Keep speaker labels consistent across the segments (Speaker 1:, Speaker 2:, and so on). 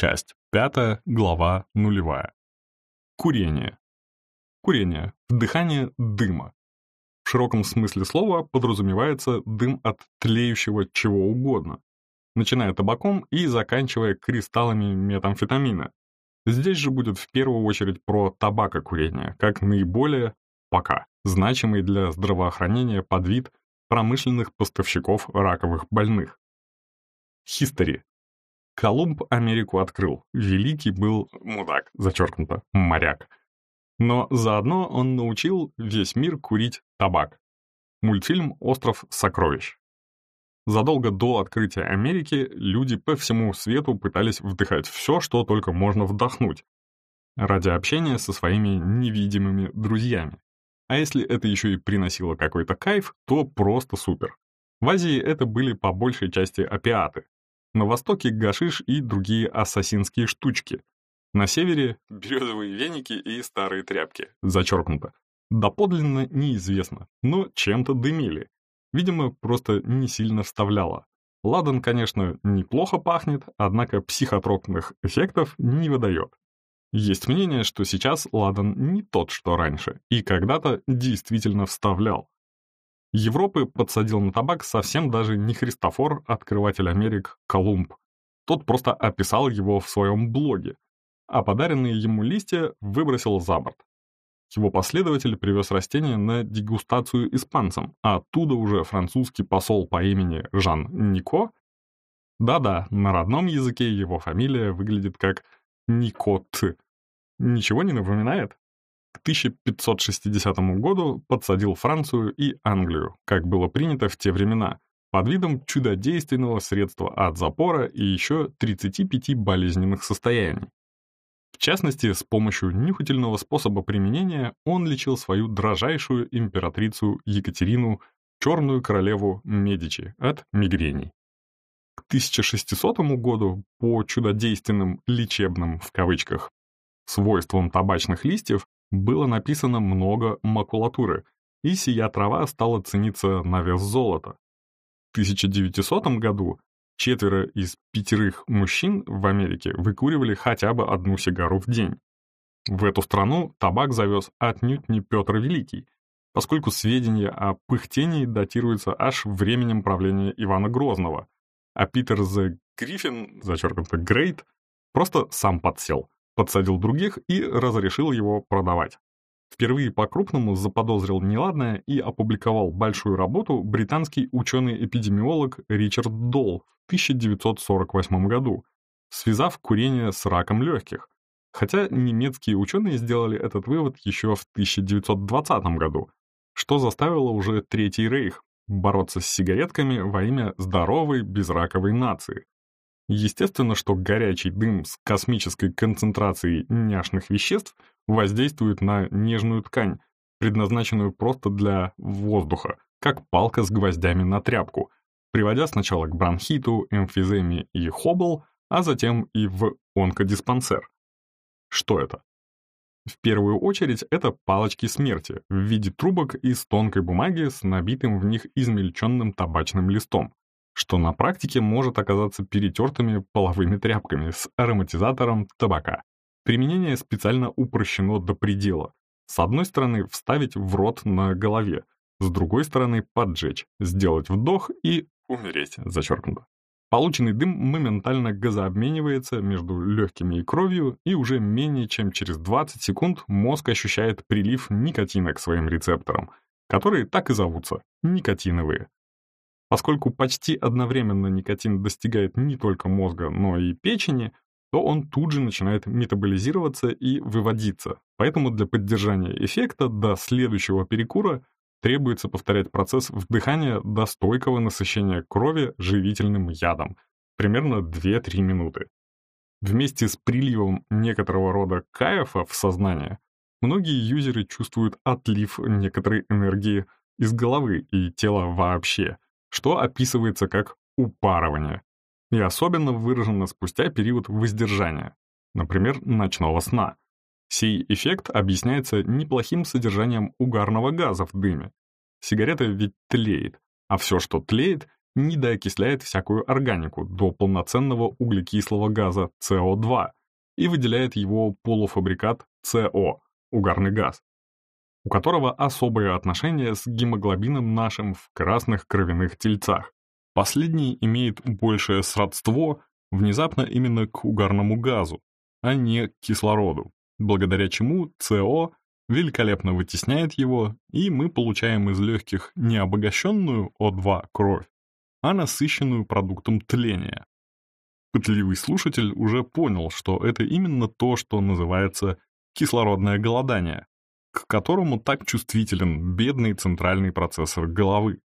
Speaker 1: Часть 5, глава нулевая. Курение. Курение – вдыхание дыма. В широком смысле слова подразумевается дым от тлеющего чего угодно, начиная табаком и заканчивая кристаллами метамфетамина. Здесь же будет в первую очередь про табакокурение, как наиболее, пока, значимый для здравоохранения подвид промышленных поставщиков раковых больных. Хистори Колумб Америку открыл. Великий был мудак, зачеркнуто, моряк. Но заодно он научил весь мир курить табак. Мультфильм «Остров сокровищ». Задолго до открытия Америки люди по всему свету пытались вдыхать все, что только можно вдохнуть, ради общения со своими невидимыми друзьями. А если это еще и приносило какой-то кайф, то просто супер. В Азии это были по большей части опиаты, на востоке гашиш и другие ассасинские штучки. На севере — березовые веники и старые тряпки, зачеркнуто. Доподлинно неизвестно, но чем-то дымили. Видимо, просто не сильно вставляло. Ладан, конечно, неплохо пахнет, однако психотропных эффектов не выдает. Есть мнение, что сейчас ладан не тот, что раньше, и когда-то действительно вставлял. Европы подсадил на табак совсем даже не Христофор, открыватель Америк, Колумб. Тот просто описал его в своем блоге, а подаренные ему листья выбросил за борт. Его последователь привез растение на дегустацию испанцам, а оттуда уже французский посол по имени Жан Нико. Да-да, на родном языке его фамилия выглядит как Никот. Ничего не напоминает? К 1560 году подсадил Францию и Англию, как было принято в те времена, под видом чудодейственного средства от запора и еще 35 болезненных состояний. В частности, с помощью нюхательного способа применения он лечил свою дрожайшую императрицу Екатерину, черную королеву Медичи, от мигрений. К 1600 году по чудодейственным «лечебным» в кавычках свойствам табачных листьев было написано много макулатуры, и сия трава стала цениться на вес золота. В 1900 году четверо из пятерых мужчин в Америке выкуривали хотя бы одну сигару в день. В эту страну табак завез отнюдь не Петр Великий, поскольку сведения о пыхтении датируются аж временем правления Ивана Грозного, а Питер З. Гриффин, зачеркнуто Грейт, просто сам подсел — подсадил других и разрешил его продавать. Впервые по-крупному заподозрил неладное и опубликовал большую работу британский ученый-эпидемиолог Ричард Долл в 1948 году, связав курение с раком легких, хотя немецкие ученые сделали этот вывод еще в 1920 году, что заставило уже Третий Рейх бороться с сигаретками во имя здоровой безраковой нации. Естественно, что горячий дым с космической концентрацией няшных веществ воздействует на нежную ткань, предназначенную просто для воздуха, как палка с гвоздями на тряпку, приводя сначала к бронхиту, эмфиземе и хобл, а затем и в онкодиспансер. Что это? В первую очередь это палочки смерти в виде трубок из тонкой бумаги с набитым в них измельченным табачным листом что на практике может оказаться перетертыми половыми тряпками с ароматизатором табака. Применение специально упрощено до предела. С одной стороны, вставить в рот на голове, с другой стороны, поджечь, сделать вдох и умереть, зачеркнуто. Полученный дым моментально газообменивается между легкими и кровью, и уже менее чем через 20 секунд мозг ощущает прилив никотина к своим рецепторам, которые так и зовутся — никотиновые. Поскольку почти одновременно никотин достигает не только мозга, но и печени, то он тут же начинает метаболизироваться и выводиться. Поэтому для поддержания эффекта до следующего перекура требуется повторять процесс вдыхания до стойкого насыщения крови живительным ядом, примерно 2-3 минуты. Вместе с приливом некоторого рода кайфа в сознание, многие юзеры чувствуют отлив некоторой энергии из головы и тела вообще — что описывается как упарывание, и особенно выражено спустя период воздержания, например, ночного сна. Сей эффект объясняется неплохим содержанием угарного газа в дыме. Сигарета ведь тлеет, а все, что тлеет, не доокисляет всякую органику до полноценного углекислого газа СО2 и выделяет его полуфабрикат СО, угарный газ, у которого особое отношение с гемоглобином нашим в красных кровяных тельцах. Последний имеет большее сродство внезапно именно к угарному газу, а не к кислороду, благодаря чему СО великолепно вытесняет его, и мы получаем из легких не обогащенную О2 кровь, а насыщенную продуктом тления. Пытливый слушатель уже понял, что это именно то, что называется кислородное голодание, к которому так чувствителен бедный центральный процессор головы.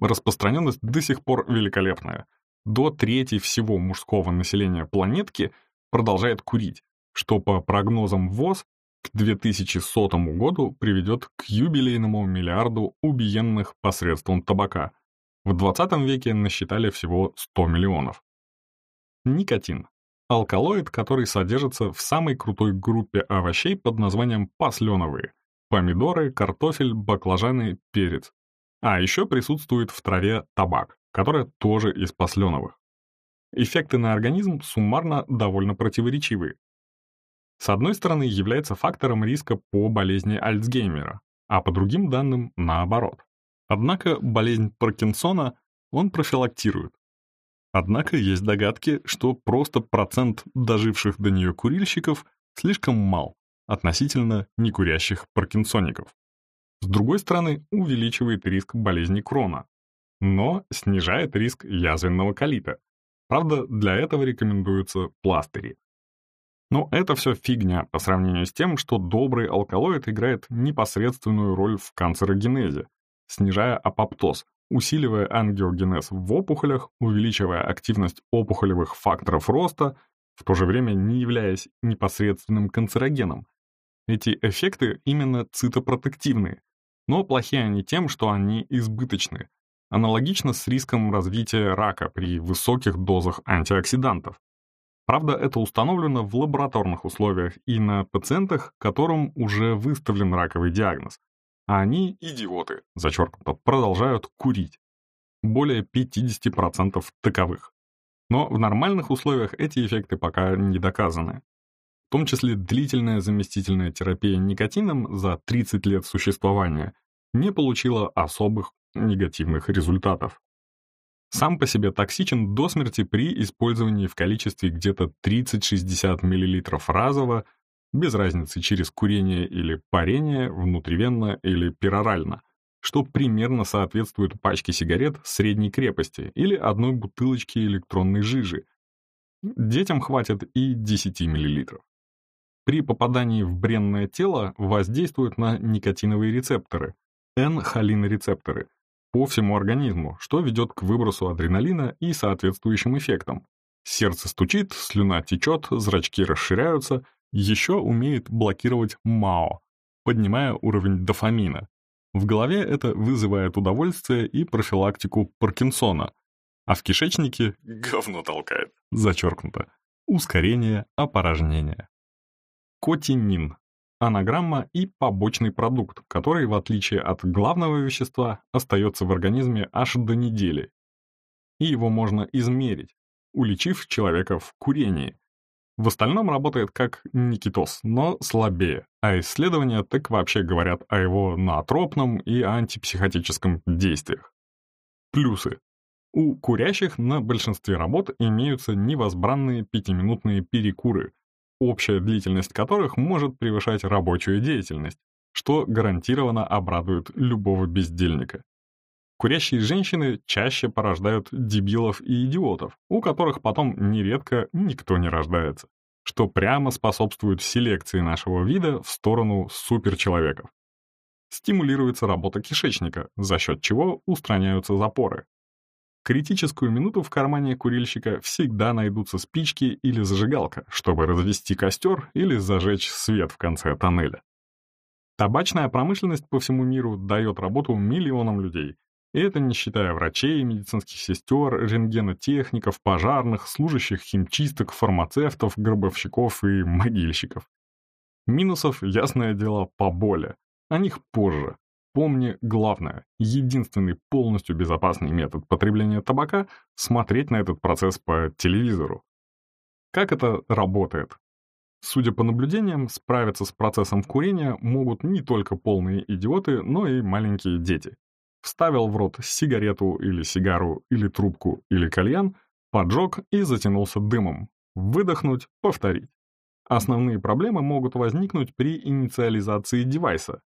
Speaker 1: Распространенность до сих пор великолепная. До трети всего мужского населения планетки продолжает курить, что по прогнозам ВОЗ к 2100 году приведет к юбилейному миллиарду убиенных посредством табака. В 20 веке насчитали всего 100 миллионов. Никотин. Алкалоид, который содержится в самой крутой группе овощей под названием пасленовые. Помидоры, картофель, баклажаны, перец. А еще присутствует в траве табак, которая тоже из пасленовых. Эффекты на организм суммарно довольно противоречивые. С одной стороны, является фактором риска по болезни Альцгеймера, а по другим данным — наоборот. Однако болезнь Паркинсона он профилактирует. Однако есть догадки, что просто процент доживших до нее курильщиков слишком мал относительно некурящих паркинсоников. С другой стороны, увеличивает риск болезни Крона, но снижает риск язвенного колита. Правда, для этого рекомендуются пластыри. Но это все фигня по сравнению с тем, что добрый алкалоид играет непосредственную роль в канцерогенезе, снижая апоптоз, усиливая ангиогенез в опухолях, увеличивая активность опухолевых факторов роста, в то же время не являясь непосредственным канцерогеном. Эти эффекты именно цитопротективные, но плохи они тем, что они избыточны, аналогично с риском развития рака при высоких дозах антиоксидантов. Правда, это установлено в лабораторных условиях и на пациентах, которым уже выставлен раковый диагноз. А они, идиоты, зачеркнуто, продолжают курить. Более 50% таковых. Но в нормальных условиях эти эффекты пока не доказаны. В том числе длительная заместительная терапия никотином за 30 лет существования не получила особых негативных результатов сам по себе токсичен до смерти при использовании в количестве где-то 30-60 мл разово, без разницы через курение или парение, внутривенно или перорально, что примерно соответствует пачке сигарет средней крепости или одной бутылочки электронной жижи. Детям хватит и 10 мл. При попадании в бренное тело воздействуют на никотиновые рецепторы, N-холинорецепторы, по всему организму, что ведет к выбросу адреналина и соответствующим эффектам. Сердце стучит, слюна течет, зрачки расширяются, еще умеет блокировать МАО, поднимая уровень дофамина. В голове это вызывает удовольствие и профилактику Паркинсона, а в кишечнике говно толкает, зачеркнуто, ускорение опорожнения. Котинин анаграмма и побочный продукт, который, в отличие от главного вещества, остается в организме аж до недели. И его можно измерить, уличив человека в курении. В остальном работает как никитоз, но слабее, а исследования так вообще говорят о его наотропном и антипсихотическом действиях. Плюсы. У курящих на большинстве работ имеются невозбранные пятиминутные перекуры, общая длительность которых может превышать рабочую деятельность, что гарантированно обрадует любого бездельника. Курящие женщины чаще порождают дебилов и идиотов, у которых потом нередко никто не рождается, что прямо способствует селекции нашего вида в сторону суперчеловеков. Стимулируется работа кишечника, за счет чего устраняются запоры, критическую минуту в кармане курильщика всегда найдутся спички или зажигалка, чтобы развести костер или зажечь свет в конце тоннеля. Табачная промышленность по всему миру дает работу миллионам людей, и это не считая врачей, медицинских сестер, рентгенотехников, пожарных, служащих химчисток, фармацевтов, гробовщиков и могильщиков. Минусов, ясное дело, поболе. О них позже. помни главное. Единственный полностью безопасный метод потребления табака — смотреть на этот процесс по телевизору. Как это работает? Судя по наблюдениям, справиться с процессом курения могут не только полные идиоты, но и маленькие дети. Вставил в рот сигарету или сигару, или трубку, или кальян, поджег и затянулся дымом. Выдохнуть, повторить. Основные проблемы могут возникнуть при инициализации девайса.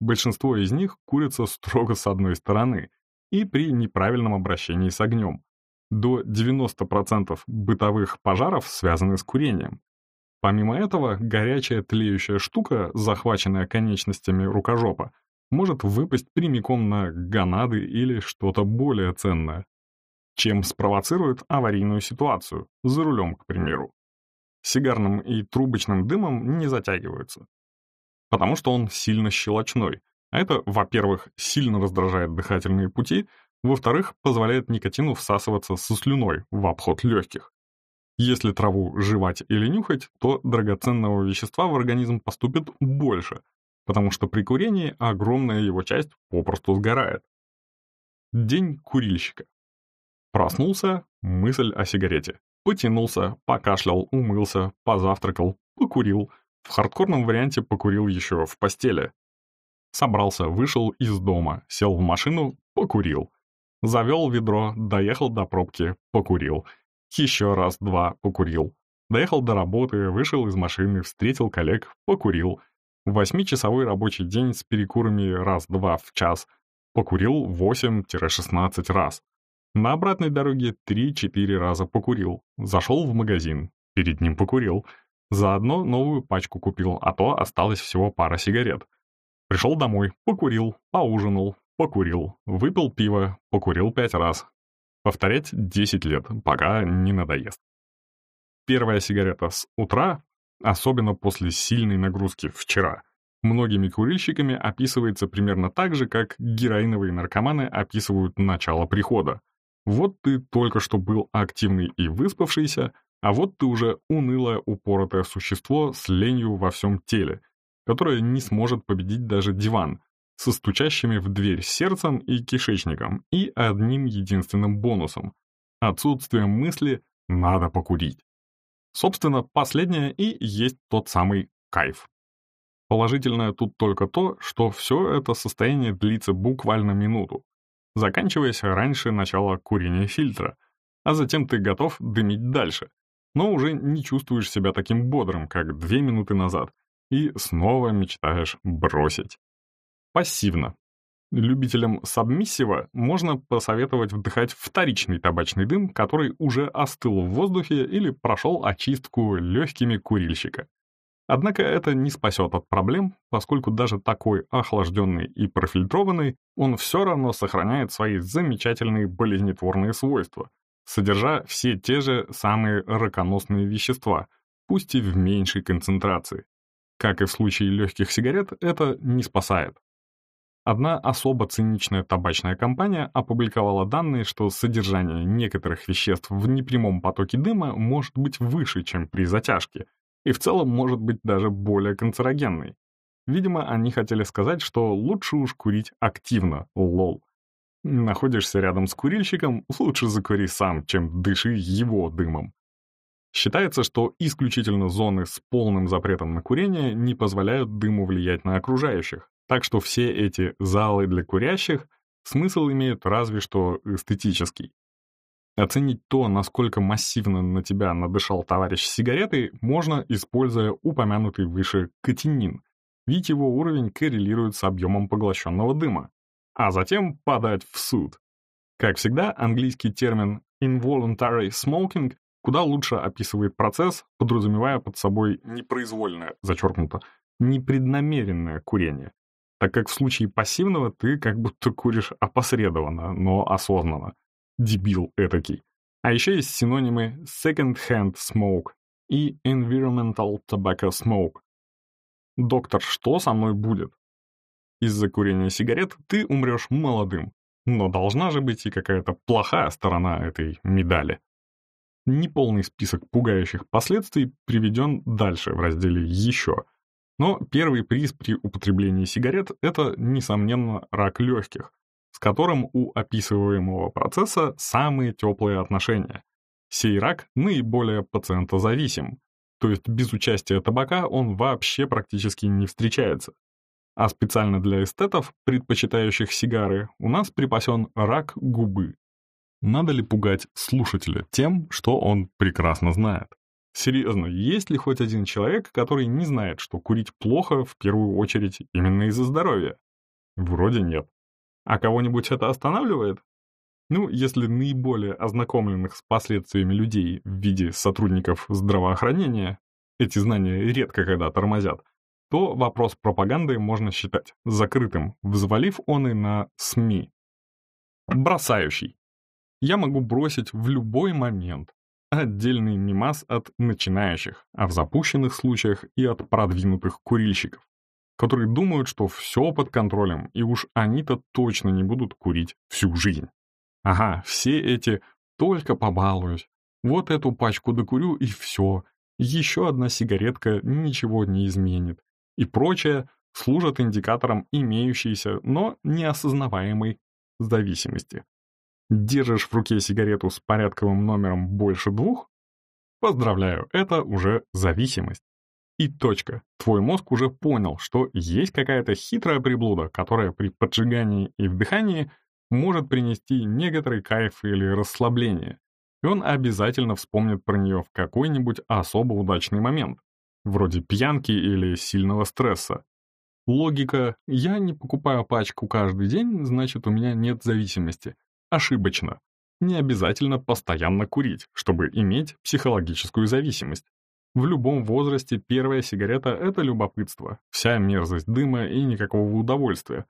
Speaker 1: Большинство из них курятся строго с одной стороны и при неправильном обращении с огнем. До 90% бытовых пожаров связаны с курением. Помимо этого, горячая тлеющая штука, захваченная конечностями рукожопа, может выпасть прямиком на гонады или что-то более ценное, чем спровоцирует аварийную ситуацию, за рулем, к примеру. Сигарным и трубочным дымом не затягиваются, потому что он сильно щелочной, а это, во-первых, сильно раздражает дыхательные пути, во-вторых, позволяет никотину всасываться со слюной в обход легких. Если траву жевать или нюхать, то драгоценного вещества в организм поступит больше, потому что при курении огромная его часть попросту сгорает. День курильщика. Проснулся, мысль о сигарете. Потянулся, покашлял, умылся, позавтракал, покурил. В хардкорном варианте покурил еще в постели. Собрался, вышел из дома, сел в машину, покурил. Завел ведро, доехал до пробки, покурил. Еще раз, два, покурил. Доехал до работы, вышел из машины, встретил коллег, покурил. Восьмичасовой рабочий день с перекурами раз-два в час. Покурил 8-16 раз. На обратной дороге 3-4 раза покурил. Зашел в магазин, перед ним покурил. Заодно новую пачку купил, а то осталось всего пара сигарет. Пришел домой, покурил, поужинал, покурил, выпил пиво, покурил пять раз. Повторять 10 лет, пока не надоест. Первая сигарета с утра, особенно после сильной нагрузки вчера, многими курильщиками описывается примерно так же, как героиновые наркоманы описывают начало прихода. Вот ты только что был активный и выспавшийся, а вот ты уже унылое упоротое существо с ленью во всем теле, которое не сможет победить даже диван, со стучащими в дверь сердцем и кишечником и одним единственным бонусом — отсутствием мысли «надо покурить». Собственно, последнее и есть тот самый кайф. Положительное тут только то, что все это состояние длится буквально минуту, заканчиваясь раньше начала курения фильтра, а затем ты готов дымить дальше, но уже не чувствуешь себя таким бодрым, как две минуты назад, и снова мечтаешь бросить. Пассивно. Любителям сабмиссива можно посоветовать вдыхать вторичный табачный дым, который уже остыл в воздухе или прошел очистку легкими курильщика. Однако это не спасет от проблем, поскольку даже такой охлажденный и профильтрованный, он все равно сохраняет свои замечательные болезнетворные свойства, содержа все те же самые раконосные вещества, пусть и в меньшей концентрации. Как и в случае легких сигарет, это не спасает. Одна особо циничная табачная компания опубликовала данные, что содержание некоторых веществ в непрямом потоке дыма может быть выше, чем при затяжке, и в целом может быть даже более канцерогенной. Видимо, они хотели сказать, что лучше уж курить активно, лол. Находишься рядом с курильщиком, лучше закури сам, чем дыши его дымом. Считается, что исключительно зоны с полным запретом на курение не позволяют дыму влиять на окружающих, так что все эти залы для курящих смысл имеют разве что эстетический. Оценить то, насколько массивно на тебя надышал товарищ сигареты, можно, используя упомянутый выше катинин, ведь его уровень коррелирует с объемом поглощенного дыма, а затем подать в суд. Как всегда, английский термин involuntary smoking куда лучше описывает процесс, подразумевая под собой непроизвольное, зачеркнуто, непреднамеренное курение так как в случае пассивного ты как будто куришь опосредованно, но осознанно. Дебил этакий. А еще есть синонимы second-hand smoke и environmental tobacco smoke. Доктор, что со мной будет? Из-за курения сигарет ты умрешь молодым, но должна же быть и какая-то плохая сторона этой медали. Неполный список пугающих последствий приведен дальше в разделе «Еще», Но первый приз при употреблении сигарет – это, несомненно, рак легких, с которым у описываемого процесса самые теплые отношения. Сей рак наиболее пациентозависим, то есть без участия табака он вообще практически не встречается. А специально для эстетов, предпочитающих сигары, у нас припасен рак губы. Надо ли пугать слушателя тем, что он прекрасно знает? Серьезно, есть ли хоть один человек, который не знает, что курить плохо в первую очередь именно из-за здоровья? Вроде нет. А кого-нибудь это останавливает? Ну, если наиболее ознакомленных с последствиями людей в виде сотрудников здравоохранения, эти знания редко когда тормозят, то вопрос пропаганды можно считать закрытым, взвалив он и на СМИ. Бросающий. Я могу бросить в любой момент. Отдельный мимас от начинающих, а в запущенных случаях и от продвинутых курильщиков, которые думают, что все под контролем, и уж они-то точно не будут курить всю жизнь. Ага, все эти «только побалуюсь», вот эту пачку докурю и все, еще одна сигаретка ничего не изменит, и прочее служат индикатором имеющейся, но неосознаваемой зависимости. Держишь в руке сигарету с порядковым номером больше двух? Поздравляю, это уже зависимость. И точка. Твой мозг уже понял, что есть какая-то хитрая приблуда, которая при поджигании и вдыхании может принести некоторый кайф или расслабление, и он обязательно вспомнит про нее в какой-нибудь особо удачный момент, вроде пьянки или сильного стресса. Логика «я не покупаю пачку каждый день, значит у меня нет зависимости» ошибочно. Не обязательно постоянно курить, чтобы иметь психологическую зависимость. В любом возрасте первая сигарета — это любопытство, вся мерзость дыма и никакого удовольствия,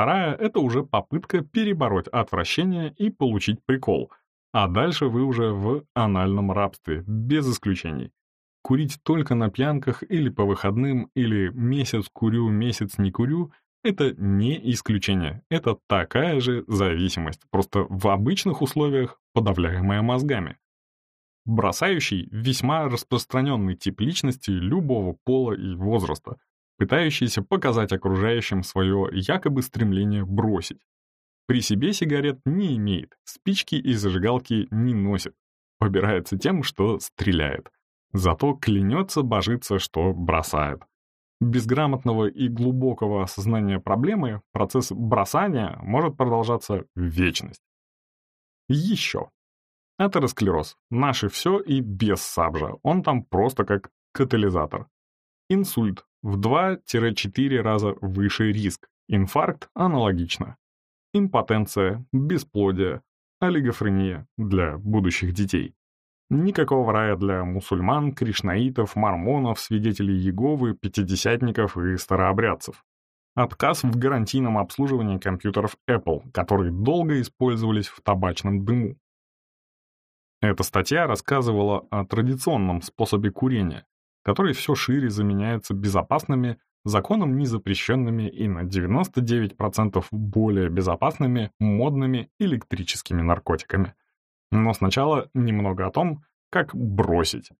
Speaker 1: Вторая — это уже попытка перебороть отвращение и получить прикол. А дальше вы уже в анальном рабстве, без исключений. Курить только на пьянках или по выходным, или месяц курю, месяц не курю — это не исключение. Это такая же зависимость, просто в обычных условиях подавляемая мозгами. Бросающий — весьма распространенный тип личности любого пола и возраста — пытающийся показать окружающим свое якобы стремление бросить. При себе сигарет не имеет, спички и зажигалки не носит, побирается тем, что стреляет. Зато клянется, божится, что бросает. Без грамотного и глубокого осознания проблемы процесс бросания может продолжаться вечность. Еще. Атеросклероз. Наше все и без сабжа. Он там просто как катализатор. Инсульт в 2-4 раза выше риск. Инфаркт аналогично. Импотенция, бесплодие, олигофрения для будущих детей. Никакого рая для мусульман, кришнаитов, мормонов, свидетелей Иеговы, пятидесятников и старообрядцев. Отказ в гарантийном обслуживании компьютеров Apple, которые долго использовались в табачном дыму. Эта статья рассказывала о традиционном способе курения, которые все шире заменяются безопасными, законом не запрещенными и на 99% более безопасными модными электрическими наркотиками. Но сначала немного о том, как бросить.